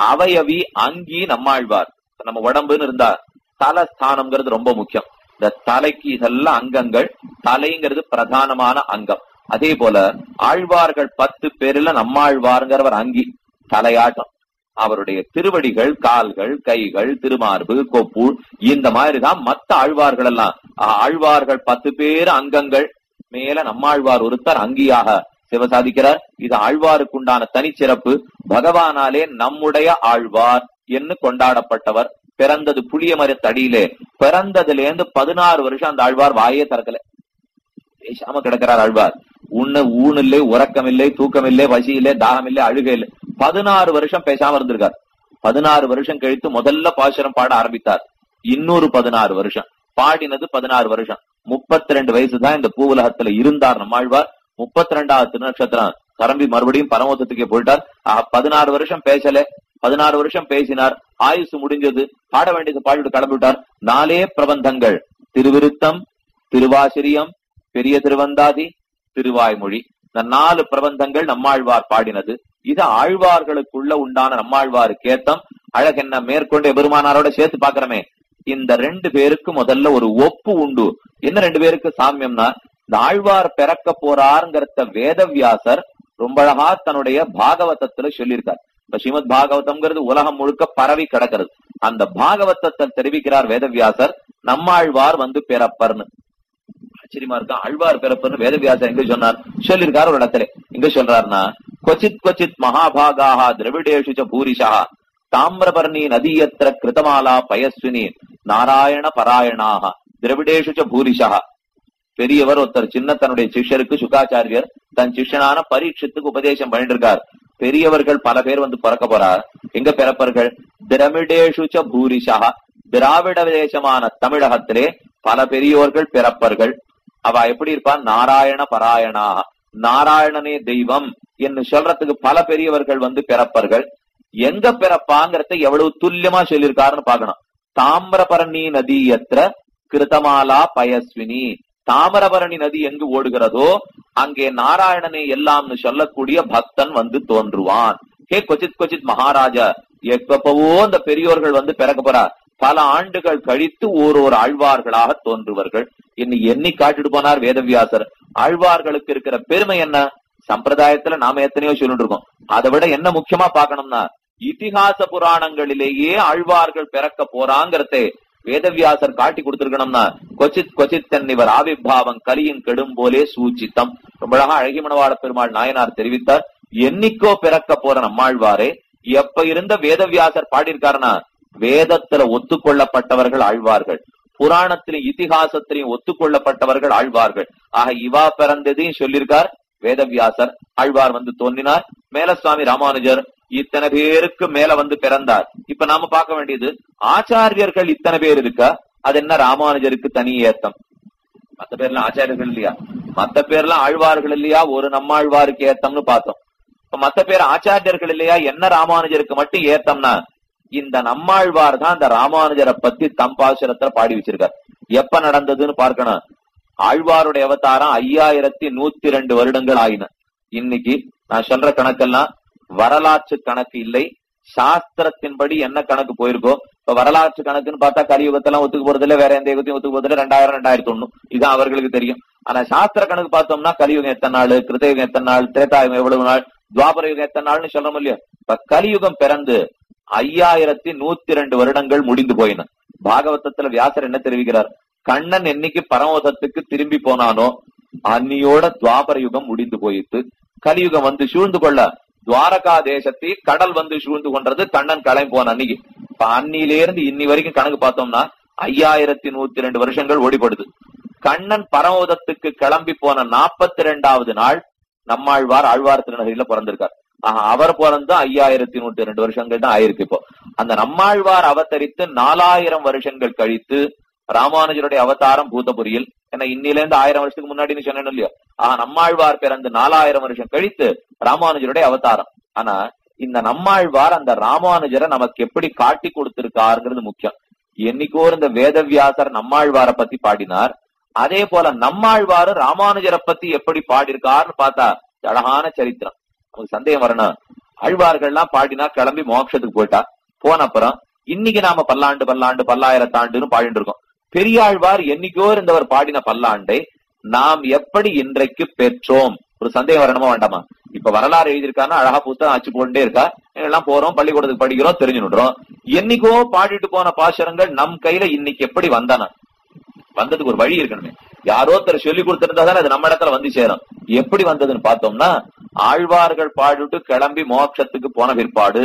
அவயவி அங்கி நம்மாழ்வார். நம்ம உடம்புன்னு இருந்தா தலஸ்தானம்ங்கிறது ரொம்ப முக்கியம். இந்த தலைக்கு இதெல்லாம் அங்கங்கள் தலைங்கிறது பிரதானமான அங்கம். அதே போல ஆழ்வார்கள் பத்து பேர்ல நம்மாழ்வார்ங்கிறவர் அங்கி தலையாட்டம். அவருடைய திருவடிகள் கால்கள் கைகள் திருமார்பு கொப்பு இந்த மாதிரிதான் மத்த ஆழ்வார்கள் எல்லாம் ஆழ்வார்கள் பத்து பேர் அங்கங்கள். மேல நம்மாழ்வார் ஒருத்தர் அங்கியாக சிவசாதிக்கிறார். இது ஆழ்வாருக்குண்டான தனிச்சிறப்பு. பகவானாலே நம்முடைய ஆழ்வார் என்று கொண்டாடப்பட்டவர். பிறந்தது புளிய மரத்தடியிலே பிறந்ததுல இருந்து பதினாறு வருஷம் அந்த ஆழ்வார் வாயே திறக்கல. பேசாம கிடக்கிறார் ஆழ்வார். உண்ண ஊன் இல்லை உறக்கம் இல்லை தூக்கம் இல்லை வசி இல்லை தாகம் இல்லை அழுகை இல்லை பதினாறு வருஷம் பேசாம இருந்திருக்கார். பதினாறு வருஷம் கழித்து முதல்ல பாசுரம் பாட ஆரம்பித்தார். இன்னொரு பதினாறு வருஷம். பாடினது பதினாறு வருஷம். முப்பத்தி ரெண்டு வயசு தான் இந்த பூவுலகத்துல இருந்தார் நம்மாழ்வார் முப்பத்தி ரெண்டாவது திருநட்சத்திரம் கரம்பி மறுபடியும் பரமோத்தத்துக்கே போயிட்டார். பதினாறு வருஷம் பேசல. பதினாறு வருஷம் பேசினார். ஆயுசு முடிஞ்சது. பாட வேண்டியது பாடிட்டு கிளம்பிவிட்டார் நாலே பிரபந்தங்கள். திருவிருத்தம் திருவாசிரியம் பெரிய திருவந்தாதி திருவாய்மொழி. இந்த நாலு பிரபந்தங்கள் நம்மாழ்வார் பாடினது. இது ஆழ்வார்களுக்குள்ள உண்டான நம்மாழ்வார் கேத்தம். அழகென்ன மேற்கொண்டு எபெருமானாரோட சேர்த்து பாக்குறமே இந்த ரெண்டு பேருக்கு முதல்ல ஒரு ஒப்பு உண்டு. என்ன ரெண்டு பேருக்கு? சாமியம்னா இந்த ஆழ்வார் பிறக்க போறாருங்கிறத வேதவியாசர் ரொம்ப அழகா தன்னுடைய பாகவதத்துல சொல்லியிருக்கார். இப்ப ஸ்ரீமத் பாகவதம்ங்கிறது உலகம் முழுக்க பரவி கிடக்கிறது. அந்த பாகவதத்தை தெரிவிக்கிறார் வேதவியாசர் நம்மாழ்வார் வந்து பிறப்பர்னு. ஆச்சரியமா இருக்கா? ஆழ்வார் பிறப்புன்னு வேதவியாசர் எங்க சொன்னார்? சொல்லியிருக்காரு ஒரு இடத்துல. எங்க சொல்றாருன்னா கொச்சித் கொச்சித் மகாபாகாக திரவிடேஷு பூரிஷா தாமிரபர்ணி நதியத்திர கிருதமாலா பயஸ்வினி நாராயண பராயணாக திரவிடேஷு பூரிஷா பெரியவர் ஒருத்தர் சின்ன தன்னுடைய சிஷ்யருக்கு சுகாச்சாரியர் தன் சிஷ்யனான பரீட்சத்துக்கு உபதேசம் பண்ணிட்டு இருக்கார் பெரியவர்கள் பல பேர் வந்து பிறக்க போறார் எங்க பிறப்பர்கள் திரமிடேஷு பூரிஷா திராவிட தேசமான தமிழகத்திலே பல பெரியோர்கள் பிறப்பர்கள் அவ எப்படி இருப்பான் நாராயண பராயணா நாராயணனே தெய்வம் என்று சொல்றதுக்கு பல பெரியவர்கள் வந்து பிறப்பர்கள். எங்க பிறப்பாங்கிறத எவ்வளவு துல்லியமா சொல்லியிருக்காருன்னு பாக்கணும் தாமிரபரணி நதியற்ற கிருதமாலா பயஸ்வினி. தாமிரபரணி நதி எங்கு ஓடுகிறதோ அங்கே நாராயணனே எல்லாம்னு சொல்லக்கூடிய பக்தன் வந்து தோன்றுவான். ஹே கொச்சித் கொச்சித் மகாராஜா எப்பப்பவோ அந்த பெரியோர்கள் வந்து பிறக்க போறா. பல ஆண்டுகள் கழித்து ஓரோர் ஆழ்வார்களாக தோன்றுவார்கள். இன்னும் எண்ணி காட்டிட்டு போனார் வேதவியாசர். ஆழ்வார்களுக்கு இருக்கிற பெருமை என்ன? சம்பிரதாயத்துல நாம எத்தனையோ சொல்லிட்டு இருக்கோம். அதை விட என்ன முக்கியமா பாக்கணும்னா இதிகாச புராணங்களிலேயே ஆழ்வார்கள் பிறக்க போறாங்கிறதே வேதவியாசர் காட்டி கொடுத்திருக்கணும்னா கொச்சித் கொச்சித் தன் இவர் ஆவிர்பாவம் கலியின் கெடும் போலே சூச்சித்தம். ரொம்ப அழகா அழகி பெருமாள் நாயனார் தெரிவித்தார். என்னைக்கோ பிறக்க போற நம்மாழ்வாரே எப்ப இருந்த வேதவியாசர் பாடியிருக்காருன்னா வேதத்துல ஒத்துக்கொள்ளப்பட்டவர்கள் ஆழ்வார்கள். புராணத்திலும் இத்திகாசத்திலையும் ஒத்துக்கொள்ளப்பட்டவர்கள் ஆழ்வார்கள். ஆக இவா பிறந்ததையும் சொல்லியிருக்கார் வேதவியாசர். ஆழ்வார் வந்து தோன்றினார். மேலசுவாமி ராமானுஜர் இத்தனை பேருக்கு மேல வந்து பிறந்தார். இப்ப நாம பார்க்க வேண்டியது ஆச்சாரியர்கள் இத்தனை பேர் இருக்கா? அது என்ன ராமானுஜருக்கு தனி ஏத்தம்? மத்த பேர்லாம் ஆச்சாரியர்கள் இல்லையா? மத்த பேர்லாம் ஆழ்வார்கள் இல்லையா? ஒரு நம்மாழ்வாருக்கு ஏத்தம்னு பார்த்தோம். இப்ப மத்த பேர் ஆச்சாரியர்கள் இல்லையா? என்ன ராமானுஜருக்கு மட்டும் ஏத்தம்னா இந்த நம்மாழ்வார் தான் இந்த ராமானுஜரை பத்தி தம்பாசுரத்துல பாடி வச்சிருக்கார். எப்ப நடந்ததுன்னு பார்க்கணும். ஆழ்வாருடைய அவதாரம் ஐயாயிரத்தி நூத்தி ரெண்டு வருடங்கள் ஆயின. இன்னைக்கு நான் சொல்ற கணக்கெல்லாம் வரலாற்று கணக்கு இல்லை. சாஸ்திரத்தின்படி என்ன கணக்கு போயிருக்கோ இப்ப வரலாற்று கணக்குன்னு பார்த்தா கலியுகத்தெல்லாம் ஒத்துக்கு போறதில்ல வேற எந்த யுகத்தையும் ஒத்துக்கு போறதில்ல ரெண்டாயிரம் ரெண்டாயிரத்தி ஒண்ணு. இது அவர்களுக்கு தெரியும். ஆனா சாஸ்திர கணக்கு பார்த்தோம்னா கலியுகம் எத்தனை நாள் கிருதயுகம் எத்தனை நாள் திரேதாயுகம் எவ்வளவு நாள் துவாபர யுகம் எத்தனை நாள்னு சொல்றோம் இல்லையா? இப்ப கலியுகம் பிறந்து ஐயாயிரத்தி நூத்தி ரெண்டு வருடங்கள் முடிந்து போயின. பாகவதத்துல வியாசர் என்ன தெரிவிக்கிறார்? கண்ணன் என்னைக்கு பரமோதத்துக்கு திரும்பி போனானோ அன்னியோட துவாபர யுகம் முடிந்து போயிட்டு கலியுகம் வந்து சூழ்ந்து கொள்ள. துவாரகா தேசத்தை கடல் வந்து சூழ்ந்து கொண்டது கண்ணன் கிளம்பி போன அன்னைக்கு. இப்ப அன்னியிலிருந்து இன்னி வரைக்கும் கணக்கு பார்த்தோம்னா ஐயாயிரத்தி நூத்தி ரெண்டு வருஷங்கள் ஓடிப்படுது. கண்ணன் பரமோதத்துக்கு கிளம்பி போன நாற்பத்தி ரெண்டாவது நாள் நம்மாழ்வார் ஆழ்வார் திருநகரில பிறந்திருக்கார். அவர் பிறந்து ஐயாயிரத்தி நூத்தி ரெண்டு வருஷங்கள் தான் ஆயிருக்கு இப்போ. அந்த நம்மாழ்வார் அவதரித்து நாலாயிரம் வருஷங்கள் கழித்து ராமானுஜருடைய அவதாரம் பூதபுரியில். ஏன்னா இன்னில இருந்து ஆயிரம் வருஷத்துக்கு முன்னாடி சொன்னேன் இல்லையோ? ஆஹ் நம்மாழ்வார் பிறந்து நாலாயிரம் வருஷம் கழித்து ராமானுஜருடைய அவதாரம். ஆனா இந்த நம்மாழ்வார் அந்த ராமானுஜரை நமக்கு எப்படி காட்டி கொடுத்திருக்காருங்கிறது முக்கியம். என்னைக்கோ இந்த வேதவியாசர் நம்மாழ்வாரை பத்தி பாடினார். அதே போல நம்மாழ்வாரு ராமானுஜரை பத்தி எப்படி பாடியிருக்காருன்னு பார்த்தா அழகான சரித்திரம். நமக்கு சந்தேகம் வரணும் ஆழ்வார்கள்லாம் பாடினா கிளம்பி மோட்சத்துக்கு போயிட்டா? போன அப்புறம் இன்னைக்கு நாம பல்லாண்டு பல்லாண்டு பல்லாயிரத்தாண்டுன்னு பாடிட்டு இருக்கோம். பெரியாழ்வார் என்னைக்கோ இருந்தவர் பாடின பல்லாண்டை நாம் எப்படி இன்றைக்கு பெற்றோம்? ஒரு சந்தேகம் வரணுமா வேண்டாமா? இப்ப வரலாறு எழுதியிருக்கானா அழகா புத்தகம் ஆச்சு போட்டே இருக்கா எல்லாம் போறோம் பள்ளிக்கூடத்துக்கு படிக்கிறோம் தெரிஞ்சு விடுறோம் என்னைக்கோ பாடிட்டு போன பாசுரங்கள் நம் கையில இன்னைக்கு எப்படி வந்தன? வந்ததுக்கு ஒரு வழி இருக்கணுமே. யாரோ ஒருத்தர் சொல்லி கொடுத்திருந்தா தானே அது நம்ம இடத்துல வந்து சேரும். எப்படி வந்ததுன்னு பார்த்தோம்னா ஆழ்வார்கள் பாடிட்டு கிளம்பி மோட்சத்துக்கு போன பிற்பாடு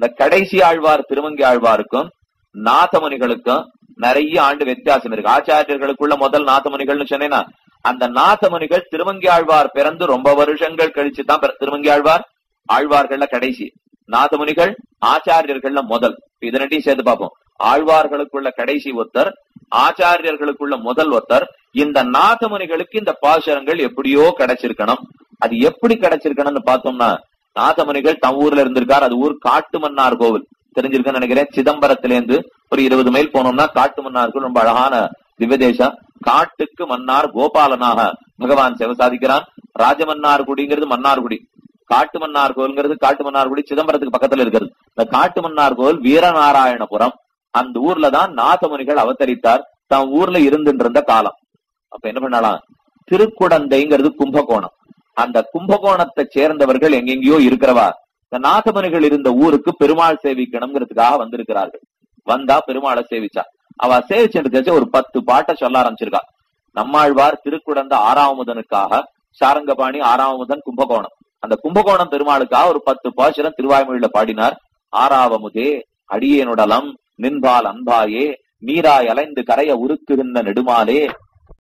இந்த கடைசி ஆழ்வார் திருமங்கி ஆழ்வாருக்கும் நாதமுனிகளுக்கும் நிறைய ஆண்டு வித்தியாசம் இருக்கு. ஆச்சாரியர்களுக்குள்ள முதல் நாதமுனிகள்னு சொன்னேன்னா அந்த நாதமுனிகள் திருமங்கி ஆழ்வார் பிறந்து ரொம்ப வருஷங்கள் கழிச்சு தான் திருமங்கி ஆழ்வார் ஆழ்வார்கள்ல கடைசி. நாதமுனிகள் ஆச்சாரியர்கள்ல முதல். இது ரெண்டையும் சேர்த்து பார்ப்போம். ஆழ்வார்களுக்குள்ள கடைசி ஒருத்தர் ஆச்சாரியர்களுக்குள்ள முதல் ஒருத்தர் இந்த நாதமுனிகளுக்கு இந்த பாசுரங்கள் எப்படியோ கிடைச்சிருக்கணும். அது எப்படி கிடைச்சிருக்கணும்னு பார்த்தோம்னா நாதமுனிகள் தம் ஊர்ல இருந்திருக்கார். அது ஊர் காட்டுமன்னார் கோவில். தெரிஞ்சிருக்குன்னு நினைக்கிறேன். சிதம்பரத்திலேருந்து ஒரு இருபது மைல் போனோம்னா காட்டு கோவில் ரொம்ப அழகான திவ்யதேசம். காட்டுக்கு மன்னார் கோபாலனாக பகவான் சிவ சாதிக்கிறான் ராஜமன்னார்குடிங்கிறது மன்னார்குடி காட்டு மன்னார் கோவில்ங்கிறது காட்டு மன்னார்குடி சிதம்பரத்துக்கு பக்கத்துல இருக்கிறது. இந்த காட்டு மன்னார் கோவில் வீரநாராயணபுரம். அந்த ஊர்ல தான் நாதமுனிகள் அவதரித்தார். தம் ஊர்ல இருந்துட்டு இருந்த காலம். அப்ப என்ன பண்ணலாம்? திருக்குடந்தைங்கிறது கும்பகோணம். அந்த கும்பகோணத்தை சேர்ந்தவர்கள் எங்கெங்கயோ இருக்கிறவா இந்த இருந்த ஊருக்கு பெருமாள் சேவிக்கணுங்கிறதுக்காக வந்திருக்கிறார்கள். வந்தா பெருமாளை சேவிச்சா. அவ சேவிச்சுட்டு ஒரு பத்து பாட்டை சொல்ல ஆரம்பிச்சிருக்கா. நம்மாழ்வார் திருக்குடந்த ஆறாவமுதனுக்காக சாரங்கபாணி ஆறாவமுதன் கும்பகோணம். அந்த கும்பகோணம் பெருமாளுக்காக ஒரு பத்து பாசுரம் திருவாய்மொழியில பாடினார். ஆறாவமுதே அடியேனுடலம் நின்பால் அன்பாயே மீராய் அலைந்து கரைய உருக்குகின்ற நெடுமாலே